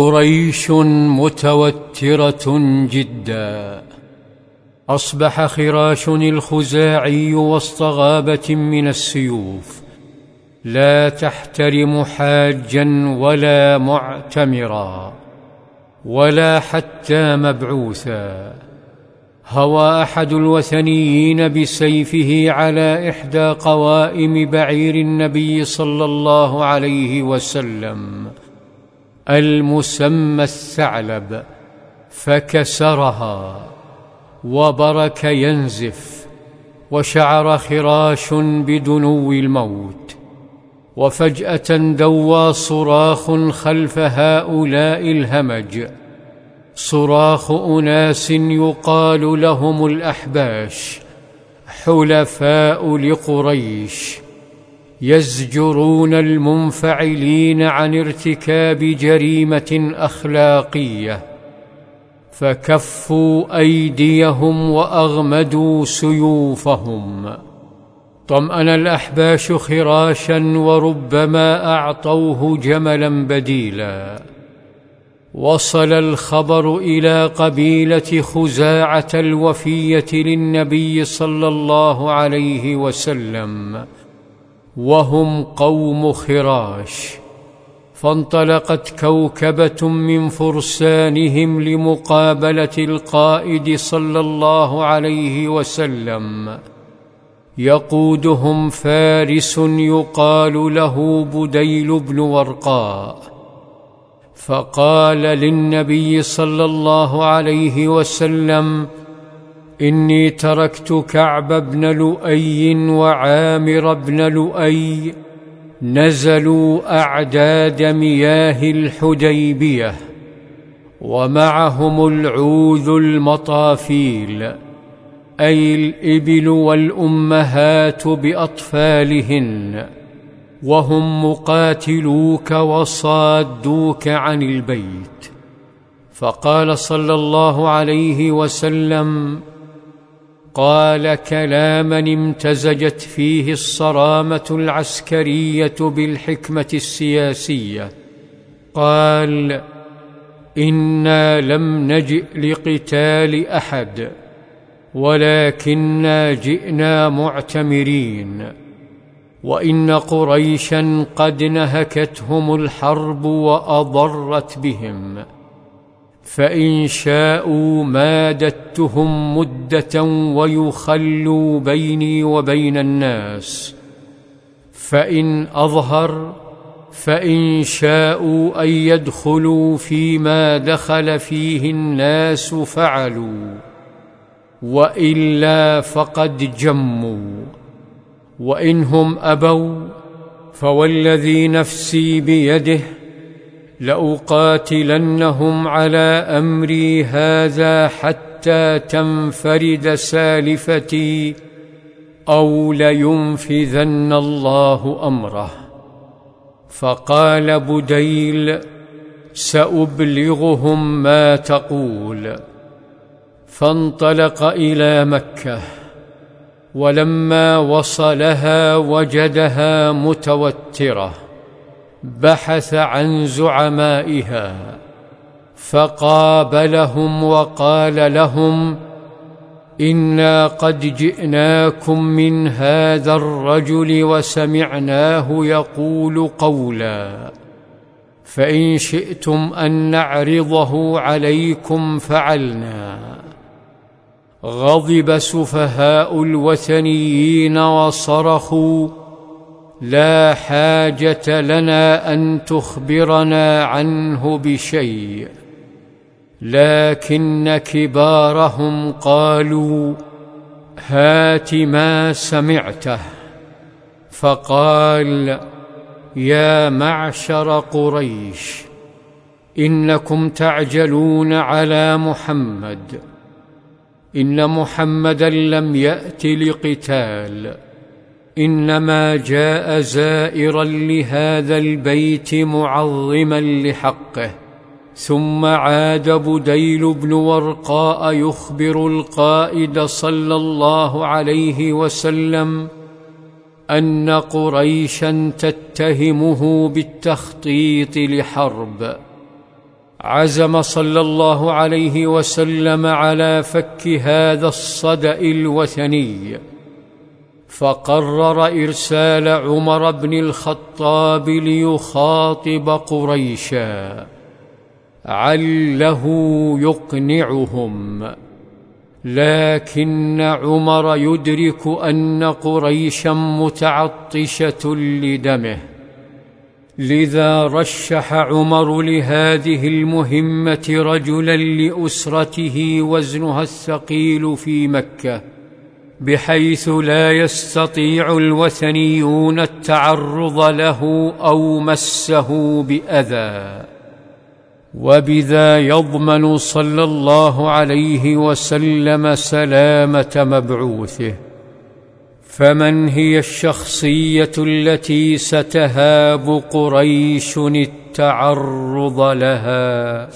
قريش متوترة جدا. أصبح خراش الخزاعي وسط غابه من السيوف. لا تحترم حاجا ولا معتمرا ولا حتى مبعوثا. هوى أحد الوثنيين بسيفه على إحدى قوائم بعير النبي صلى الله عليه وسلم. المسمى الثعلب فكسرها وبرك ينزف وشعر خراش بدنو الموت وفجأة دوى صراخ خلف هؤلاء الهمج. صراخ أناس يقال لهم الأحباش حلفاء لقريش. يزجرون المنفعلين عن ارتكاب جريمة أخلاقية فكفوا أيديهم وأغمدوا سيوفهم. طمأن الأحباش خراشا وربما أعطوه جملا بديلا. وصل الخبر إلى قبيلة خزاعة الوفية للنبي صلى الله عليه وسلم وهم قوم خراش. فانطلقت كوكبة من فرسانهم لمقابلة القائد صلى الله عليه وسلم. يقودهم فارس يقال له بديل بن ورقاء. فقال للنبي صلى الله عليه وسلم إني تركت كعب بن لؤي وعامر بن لؤي نزلوا أعداد مياه الحديبية ومعهم العوذ المطافيل أي الإبل والأمهات بأطفالهن وهم مقاتلوك وصادوك عن البيت. فقال صلى الله عليه وسلم قال كلاما امتزجت فيه الصرامة العسكرية بالحكمة السياسية. قال إنا لم نجئ لقتال أحد ولكنا جئنا معتمرين. وإن قريشا قد نهكتهم الحرب وأضرت بهم. فإن شاءوا مادتهم مدة ويخلوا بيني وبين الناس. فإن أظهر فإن شاءوا أن يدخلوا فيما دخل فيه الناس فعلوا وإلا فقد جموا. وانهم أبوا فوالذي نفسي بيده لأقاتلنهم على أمري هذا حتى تنفرد سالفتي أو لينفذن الله أمره. فقال بديل سأبلغهم ما تقول. فانطلق إلى مكة. ولما وصلها وجدها متوترة. بحث عن زعمائها فقابلهم وقال لهم إنا قد جئناكم من هذا الرجل وسمعناه يقول قولا فإن شئتم أن نعرضه عليكم فعلنا. غضب سفهاء الوثنيين وصرخوا لا حاجة لنا أن تخبرنا عنه بشيء. لكن كبارهم قالوا هات ما سمعته. فقال يا معشر قريش إنكم تعجلون على محمد. إن محمدا لم يأت لقتال. إنما جاء زائرا لهذا البيت معظما لحقه ثم عاد بديل بن ورقاء يخبر القائد صلى الله عليه وسلم أن قريشا تتهمه بالتخطيط لحرب. عزم صلى الله عليه وسلم على فك هذا الصدأ الوثني. فقرر إرسال عمر بن الخطاب ليخاطب قريشا. عله يقنعهم. لكن عمر يدرك أن قريشا متعطشة لدمه. لذا رشح عمر لهذه المهمة رجلا لأسرته وزنها الثقيل في مكة. بحيث لا يستطيع الوثنيون التعرض له أو مسه بأذى. وبذا يضمن صلى الله عليه وسلم سلامة مبعوثه. فمن هي الشخصية التي ستهاب قريش التعرض لها؟